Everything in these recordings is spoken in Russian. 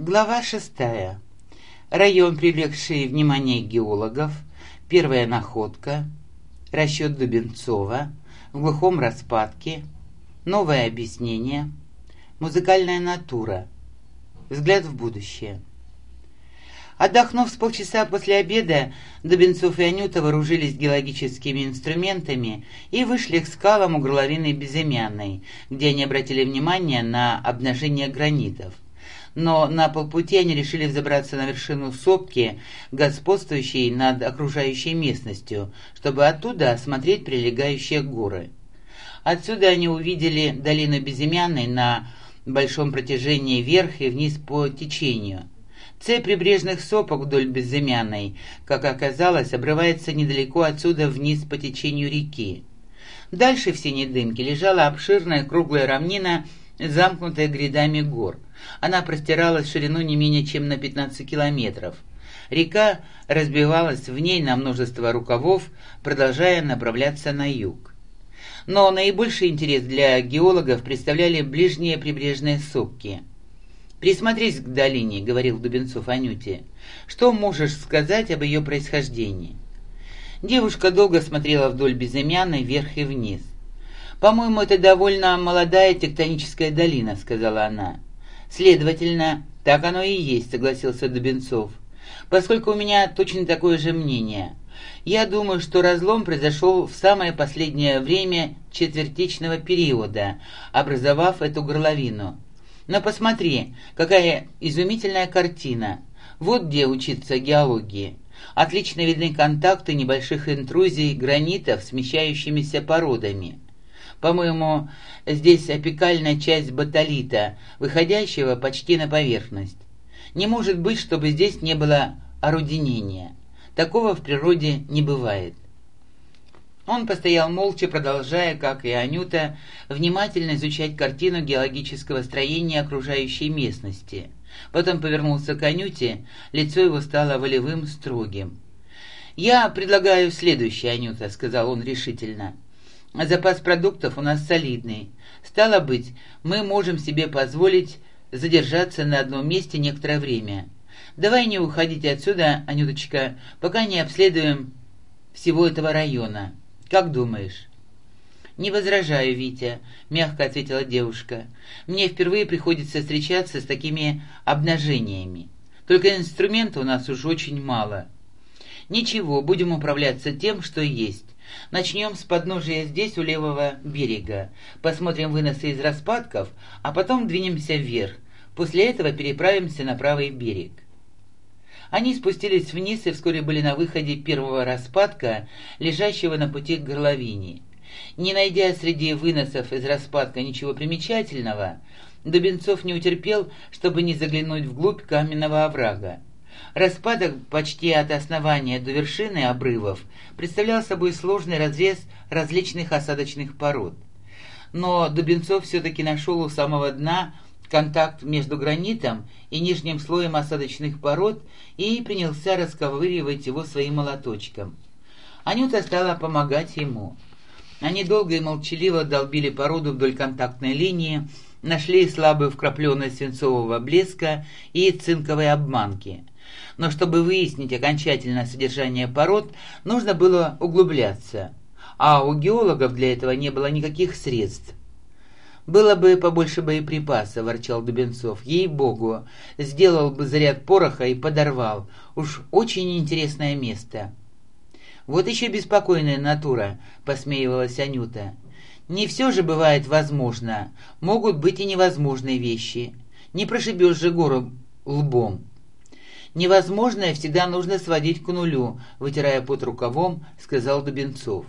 Глава шестая. Район, привлекший внимание геологов, первая находка, расчет Дубенцова, в глухом распадке, новое объяснение, музыкальная натура, взгляд в будущее. Отдохнув с полчаса после обеда, Дубенцов и Анюта вооружились геологическими инструментами и вышли к скалам у горловины Безымянной, где они обратили внимание на обнажение гранитов – но на полпути они решили взобраться на вершину сопки, господствующей над окружающей местностью, чтобы оттуда осмотреть прилегающие горы. Отсюда они увидели долину Безымянной на большом протяжении вверх и вниз по течению. Цепь прибрежных сопок вдоль Безымянной, как оказалось, обрывается недалеко отсюда вниз по течению реки. Дальше в синей дымке лежала обширная круглая равнина, замкнутая грядами гор – она простиралась в ширину не менее чем на 15 километров. Река разбивалась в ней на множество рукавов, продолжая направляться на юг. Но наибольший интерес для геологов представляли ближние прибрежные сопки. «Присмотрись к долине», — говорил Дубенцов Анюте. «Что можешь сказать об ее происхождении?» Девушка долго смотрела вдоль безымянной вверх и вниз. «По-моему, это довольно молодая тектоническая долина», — сказала она. «Следовательно, так оно и есть», — согласился Дубенцов. «Поскольку у меня точно такое же мнение. Я думаю, что разлом произошел в самое последнее время четвертичного периода, образовав эту горловину. Но посмотри, какая изумительная картина. Вот где учиться геологии. Отлично видны контакты небольших интрузий гранитов с смещающимися породами. По-моему, здесь опекальная часть батолита, выходящего почти на поверхность. Не может быть, чтобы здесь не было орудинения. Такого в природе не бывает. Он постоял молча, продолжая, как и Анюта, внимательно изучать картину геологического строения окружающей местности. Потом повернулся к Анюте, лицо его стало волевым, строгим. «Я предлагаю следующее, Анюта», — сказал он решительно. Запас продуктов у нас солидный. Стало быть, мы можем себе позволить задержаться на одном месте некоторое время. Давай не уходите отсюда, Анюточка, пока не обследуем всего этого района. Как думаешь?» «Не возражаю, Витя», — мягко ответила девушка. «Мне впервые приходится встречаться с такими обнажениями. Только инструмента у нас уж очень мало. Ничего, будем управляться тем, что есть. Начнем с подножия здесь, у левого берега. Посмотрим выносы из распадков, а потом двинемся вверх. После этого переправимся на правый берег. Они спустились вниз и вскоре были на выходе первого распадка, лежащего на пути к горловине. Не найдя среди выносов из распадка ничего примечательного, Дубенцов не утерпел, чтобы не заглянуть вглубь каменного оврага. Распадок почти от основания до вершины обрывов представлял собой сложный разрез различных осадочных пород. Но Дубенцов все-таки нашел у самого дна контакт между гранитом и нижним слоем осадочных пород и принялся расковыривать его своим молоточком. Анюта стала помогать ему. Они долго и молчаливо долбили породу вдоль контактной линии, нашли слабую вкрапленность свинцового блеска и цинковой обманки – но чтобы выяснить окончательное содержание пород, нужно было углубляться, а у геологов для этого не было никаких средств. «Было бы побольше боеприпаса», — ворчал Дубенцов. «Ей-богу, сделал бы заряд пороха и подорвал. Уж очень интересное место». «Вот еще беспокойная натура», — посмеивалась Анюта. «Не все же бывает возможно. Могут быть и невозможные вещи. Не прошибешь же гору лбом». «Невозможное всегда нужно сводить к нулю», — вытирая под рукавом, сказал Дубенцов.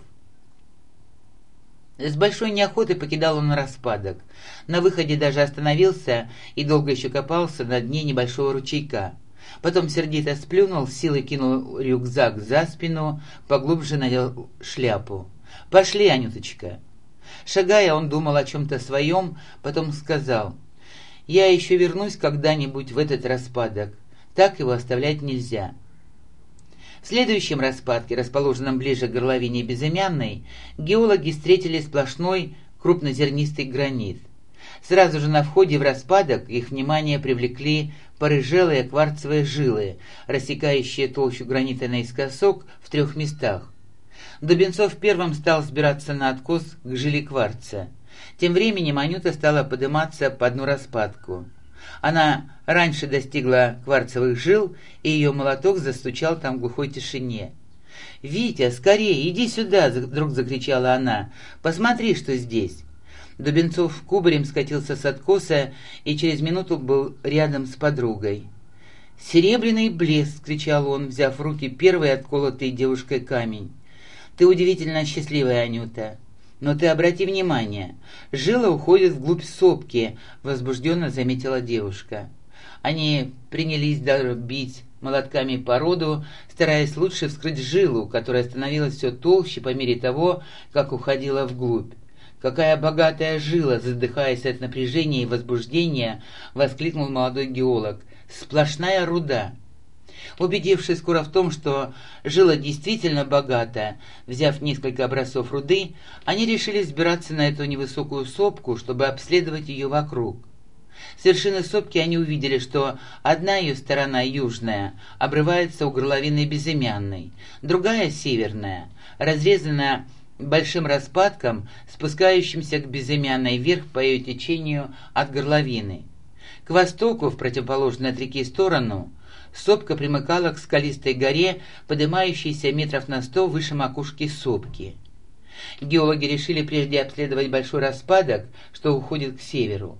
С большой неохотой покидал он распадок. На выходе даже остановился и долго еще копался на дне небольшого ручейка. Потом сердито сплюнул, силой кинул рюкзак за спину, поглубже надел шляпу. «Пошли, Анюточка». Шагая, он думал о чем-то своем, потом сказал, «Я еще вернусь когда-нибудь в этот распадок так его оставлять нельзя. В следующем распадке, расположенном ближе к горловине Безымянной, геологи встретили сплошной крупнозернистый гранит. Сразу же на входе в распадок их внимание привлекли порыжелые кварцевые жилы, рассекающие толщу гранита наискосок в трех местах. Дубенцов первым стал сбираться на откос к жиле кварца. Тем временем Анюта стала подниматься по дну распадку. Она раньше достигла кварцевых жил, и ее молоток застучал там в глухой тишине. «Витя, скорее, иди сюда!» — вдруг закричала она. «Посмотри, что здесь!» Дубенцов кубарем скатился с откоса и через минуту был рядом с подругой. «Серебряный блеск!» — кричал он, взяв в руки первый отколотый девушкой камень. «Ты удивительно счастливая, Анюта. Но ты обрати внимание, жила уходит вглубь сопки», — возбужденно заметила девушка. Они принялись бить молотками породу, стараясь лучше вскрыть жилу, которая становилась все толще по мере того, как уходила вглубь. «Какая богатая жила!» — задыхаясь от напряжения и возбуждения, воскликнул молодой геолог. «Сплошная руда!» Убедившись скоро в том, что жила действительно богата, взяв несколько образцов руды, они решили сбираться на эту невысокую сопку, чтобы обследовать ее вокруг. С вершины сопки они увидели, что одна ее сторона, южная, обрывается у горловины безымянной, другая, северная, разрезана большим распадком, спускающимся к безымянной вверх по ее течению от горловины. К востоку, в противоположную от реки сторону, сопка примыкала к скалистой горе, поднимающейся метров на сто выше макушки сопки. Геологи решили прежде обследовать большой распадок, что уходит к северу.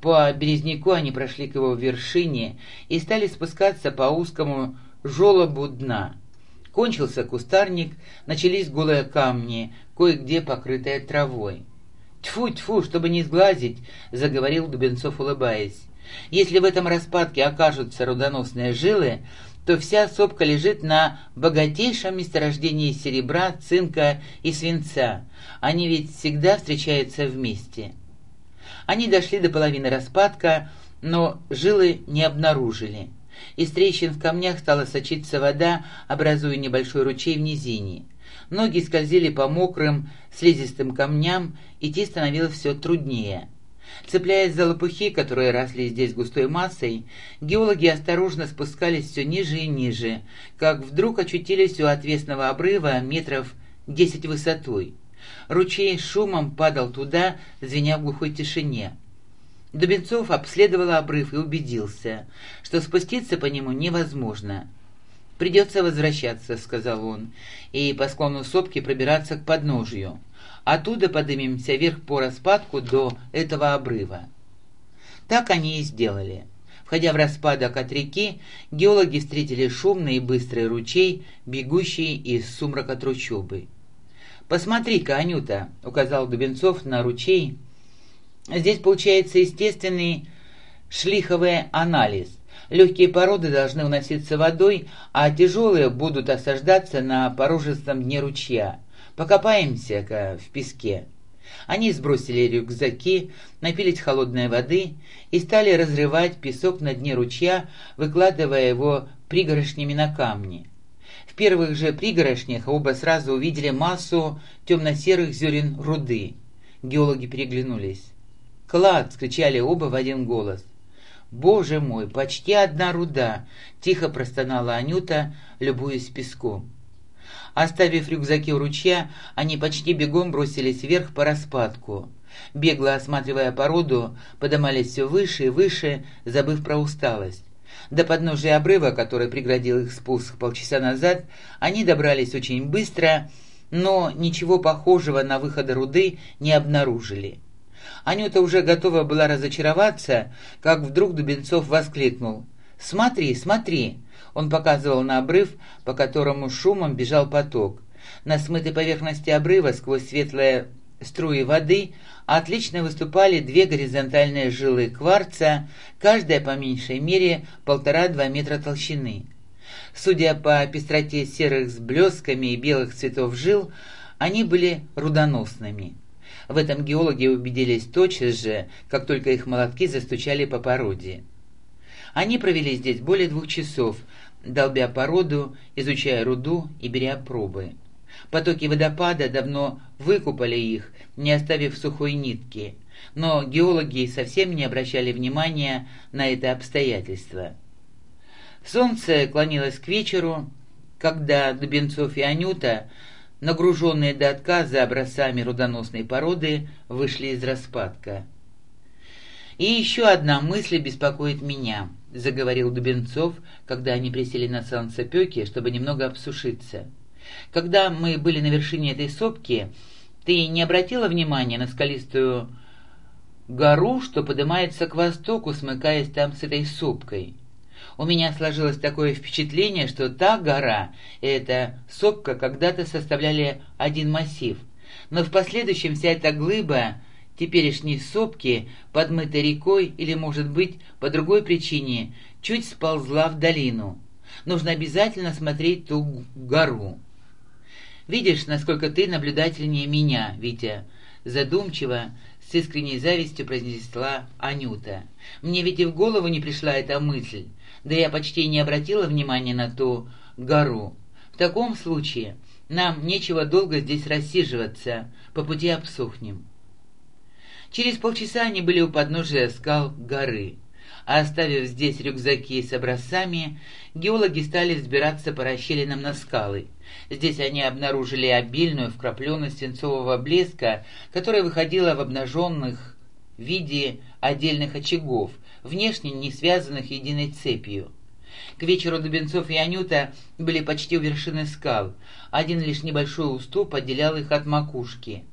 По березняку они прошли к его вершине и стали спускаться по узкому желобу дна. Кончился кустарник, начались голые камни, кое-где покрытые травой. «Тьфу-тьфу, чтобы не сглазить», — заговорил Дубенцов, улыбаясь. «Если в этом распадке окажутся рудоносные жилы, то вся сопка лежит на богатейшем месторождении серебра, цинка и свинца. Они ведь всегда встречаются вместе». Они дошли до половины распадка, но жилы не обнаружили. Из трещин в камнях стала сочиться вода, образуя небольшой ручей в низине. Ноги скользили по мокрым, слизистым камням, идти становилось все труднее. Цепляясь за лопухи, которые росли здесь густой массой, геологи осторожно спускались все ниже и ниже, как вдруг очутились у отвесного обрыва метров десять высотой. Ручей шумом падал туда, звеня в глухой тишине. Дубенцов обследовал обрыв и убедился, что спуститься по нему невозможно. «Придется возвращаться», — сказал он, — «и по склону сопки пробираться к подножию. Оттуда поднимемся вверх по распадку до этого обрыва». Так они и сделали. Входя в распадок от реки, геологи встретили шумный и быстрый ручей, бегущий из сумрака трущобы. «Посмотри-ка, Анюта», — указал Дубенцов на ручей. «Здесь получается естественный шлиховый анализ. Легкие породы должны уноситься водой, а тяжелые будут осаждаться на порожистом дне ручья. Покопаемся-ка в песке». Они сбросили рюкзаки, напились холодной воды и стали разрывать песок на дне ручья, выкладывая его пригоршнями на камни первых же пригорошнях оба сразу увидели массу темно-серых зерен руды. Геологи переглянулись. «Клад!» — скричали оба в один голос. «Боже мой, почти одна руда!» — тихо простонала Анюта, любуясь песком. Оставив рюкзаки у ручья, они почти бегом бросились вверх по распадку. Бегло осматривая породу, подымались все выше и выше, забыв про усталость. До подножия обрыва, который преградил их спуск полчаса назад, они добрались очень быстро, но ничего похожего на выходы руды не обнаружили. Анюта уже готова была разочароваться, как вдруг Дубенцов воскликнул. «Смотри, смотри!» Он показывал на обрыв, по которому шумом бежал поток. На смытой поверхности обрыва сквозь светлое струи воды отлично выступали две горизонтальные жилы кварца, каждая по меньшей мере полтора-два метра толщины. Судя по пестроте серых с блесками и белых цветов жил, они были рудоносными. В этом геологи убедились тотчас же, как только их молотки застучали по породе. Они провели здесь более двух часов, долбя породу, изучая руду и беря пробы. Потоки водопада давно выкупали их, не оставив сухой нитки. но геологи совсем не обращали внимания на это обстоятельство. Солнце клонилось к вечеру, когда Дубенцов и Анюта, нагруженные до отказа образцами рудоносной породы, вышли из распадка. «И еще одна мысль беспокоит меня», — заговорил Дубенцов, когда они присели на солнцепеке, чтобы немного обсушиться. «Когда мы были на вершине этой сопки, ты не обратила внимания на скалистую гору, что поднимается к востоку, смыкаясь там с этой сопкой?» У меня сложилось такое впечатление, что та гора и эта сопка когда-то составляли один массив, но в последующем вся эта глыба теперешней сопки, подмытой рекой или, может быть, по другой причине, чуть сползла в долину. Нужно обязательно смотреть ту гору. Видишь, насколько ты наблюдательнее меня, Витя, задумчиво, с искренней завистью произнесла Анюта. Мне ведь и в голову не пришла эта мысль, да я почти не обратила внимания на ту гору. В таком случае нам нечего долго здесь рассиживаться, по пути обсохнем. Через полчаса они были у подножия скал горы. Оставив здесь рюкзаки с образцами, геологи стали взбираться по расщелинам на скалы. Здесь они обнаружили обильную вкрапленность свинцового блеска, которая выходила в обнаженных виде отдельных очагов, внешне не связанных единой цепью. К вечеру Дубенцов и Анюта были почти у вершины скал. Один лишь небольшой уступ отделял их от макушки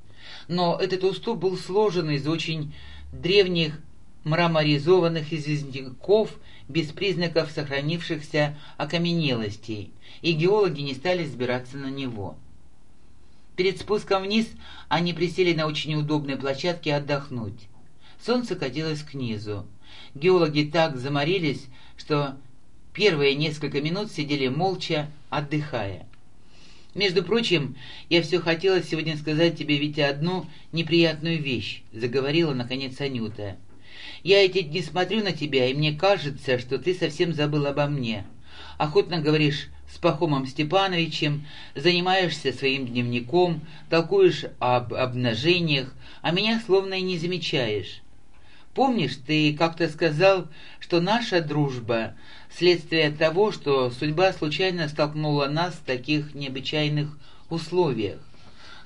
но этот уступ был сложен из очень древних мраморизованных известняков без признаков сохранившихся окаменелостей, и геологи не стали сбираться на него. Перед спуском вниз они присели на очень удобной площадке отдохнуть. Солнце катилось к низу. Геологи так заморились, что первые несколько минут сидели молча, отдыхая. «Между прочим, я все хотела сегодня сказать тебе, Витя, одну неприятную вещь», — заговорила, наконец, Анюта. «Я эти дни смотрю на тебя, и мне кажется, что ты совсем забыл обо мне. Охотно говоришь с Пахомом Степановичем, занимаешься своим дневником, толкуешь об обнажениях, а меня словно и не замечаешь. Помнишь, ты как-то сказал, что наша дружба — следствие того, что судьба случайно столкнула нас в таких необычайных условиях.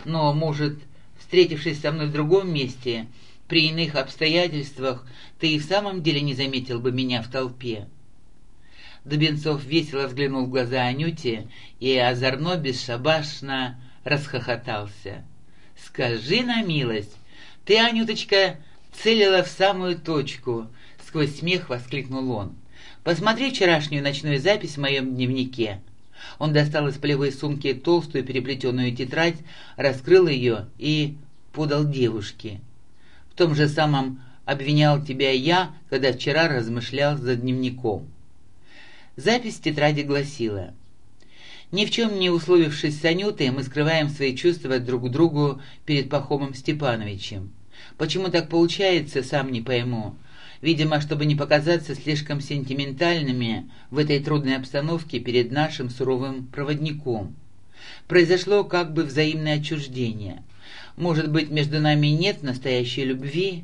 Но, может, встретившись со мной в другом месте, при иных обстоятельствах, ты и в самом деле не заметил бы меня в толпе?» Дубенцов весело взглянул в глаза Анюте и озорно, бесшабашно расхохотался. «Скажи на милость, ты, Анюточка, целила в самую точку!» — сквозь смех воскликнул он. «Посмотри вчерашнюю ночную запись в моем дневнике». Он достал из полевой сумки толстую переплетенную тетрадь, раскрыл ее и подал девушке. В том же самом обвинял тебя я, когда вчера размышлял за дневником. Запись в тетради гласила «Ни в чем не условившись с Анютой, мы скрываем свои чувства друг к другу перед Пахомом Степановичем. Почему так получается, сам не пойму. Видимо, чтобы не показаться слишком сентиментальными в этой трудной обстановке перед нашим суровым проводником. Произошло как бы взаимное отчуждение. Может быть, между нами нет настоящей любви?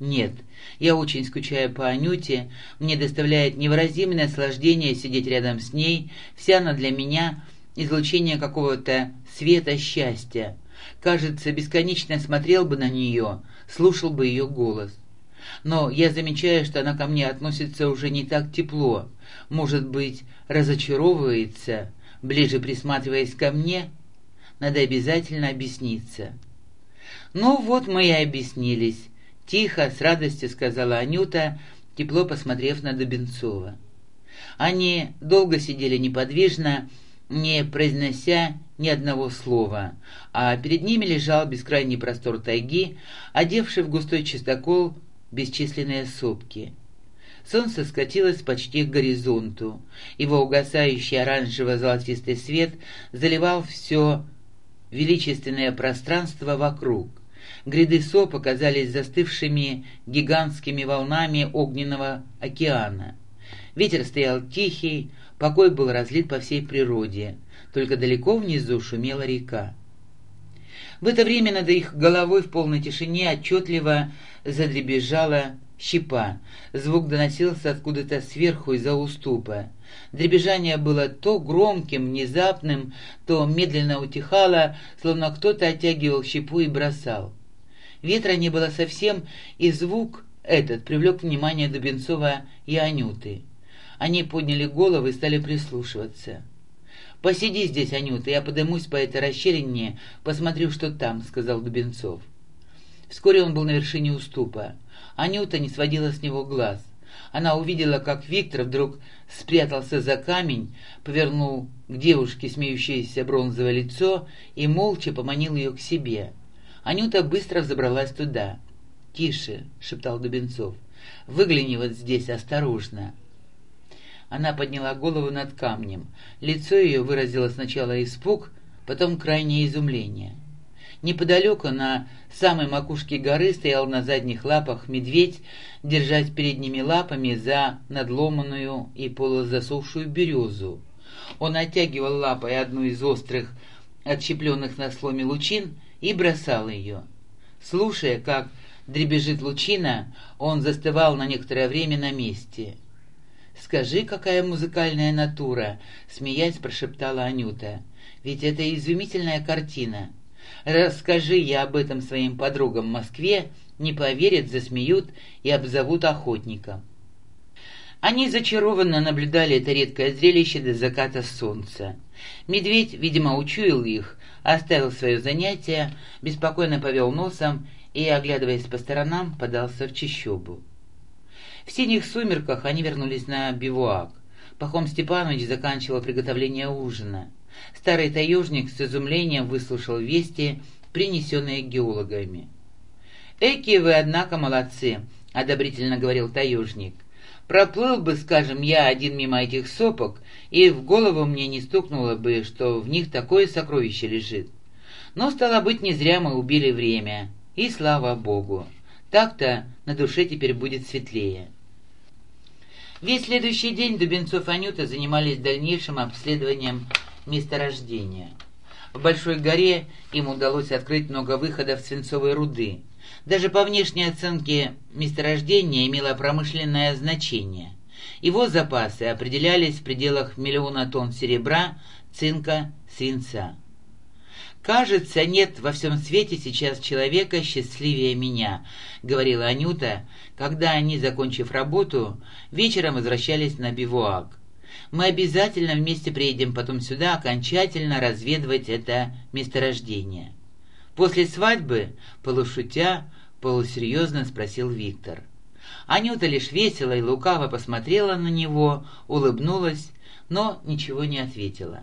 Нет, я очень скучаю по Анюте, мне доставляет невыразимое наслаждение сидеть рядом с ней, вся она для меня излучение какого-то света счастья, Кажется, бесконечно смотрел бы на нее, слушал бы ее голос. Но я замечаю, что она ко мне относится уже не так тепло, может быть, разочаровывается, ближе присматриваясь ко мне. Надо обязательно объясниться. «Ну вот мы и объяснились», — тихо, с радостью сказала Анюта, тепло посмотрев на Дубенцова. Они долго сидели неподвижно, не произнося ни одного слова, а перед ними лежал бескрайний простор тайги, одевший в густой чистокол бесчисленные сопки. Солнце скатилось почти к горизонту. Его угасающий оранжево-золотистый свет заливал все величественное пространство вокруг. Гряды соп оказались застывшими гигантскими волнами огненного океана. Ветер стоял тихий, покой был разлит по всей природе, только далеко внизу шумела река. В это время над их головой в полной тишине отчетливо задребезжала щепа. Звук доносился откуда-то сверху из-за уступа. Дребезжание было то громким, внезапным, то медленно утихало, словно кто-то оттягивал щепу и бросал. Ветра не было совсем, и звук этот привлек внимание Дубенцова и Анюты. Они подняли головы и стали прислушиваться. «Посиди здесь, Анюта, я подымусь по этой расщелине, посмотрю, что там», — сказал Дубенцов. Вскоре он был на вершине уступа. Анюта не сводила с него глаз. Она увидела, как Виктор вдруг спрятался за камень, повернул к девушке смеющееся бронзовое лицо и молча поманил ее к себе. Анюта быстро взобралась туда. «Тише!» — шептал Дубенцов. «Выгляни вот здесь осторожно!» Она подняла голову над камнем. Лицо ее выразило сначала испуг, потом крайнее изумление. Неподалеку, на самой макушке горы, стоял на задних лапах медведь, держась передними лапами за надломанную и полузасохшую березу. Он оттягивал лапой одну из острых, отщепленных на сломе лучин, и бросал ее. Слушая, как дребезжит лучина, он застывал на некоторое время на месте — «Скажи, какая музыкальная натура!» — смеясь прошептала Анюта. «Ведь это изумительная картина. Расскажи я об этом своим подругам в Москве, не поверят, засмеют и обзовут охотником». Они зачарованно наблюдали это редкое зрелище до заката солнца. Медведь, видимо, учуял их, оставил свое занятие, беспокойно повел носом и, оглядываясь по сторонам, подался в чащобу. В синих сумерках они вернулись на бивуак. Пахом Степанович заканчивал приготовление ужина. Старый таежник с изумлением выслушал вести, принесенные геологами. «Эки вы, однако, молодцы», — одобрительно говорил таежник. «Проплыл бы, скажем, я один мимо этих сопок, и в голову мне не стукнуло бы, что в них такое сокровище лежит. Но, стало быть, не зря мы убили время, и слава Богу. Так-то на душе теперь будет светлее». Весь следующий день Дубенцов и Анюта занимались дальнейшим обследованием месторождения. В Большой горе им удалось открыть много выходов свинцовой руды. Даже по внешней оценке месторождения имело промышленное значение. Его запасы определялись в пределах миллиона тонн серебра, цинка, свинца. «Кажется, нет во всем свете сейчас человека счастливее меня», — говорила Анюта, когда они, закончив работу, вечером возвращались на бивуак. «Мы обязательно вместе приедем потом сюда окончательно разведывать это месторождение». После свадьбы, полушутя, полусерьезно спросил Виктор. Анюта лишь весело и лукаво посмотрела на него, улыбнулась, но ничего не ответила.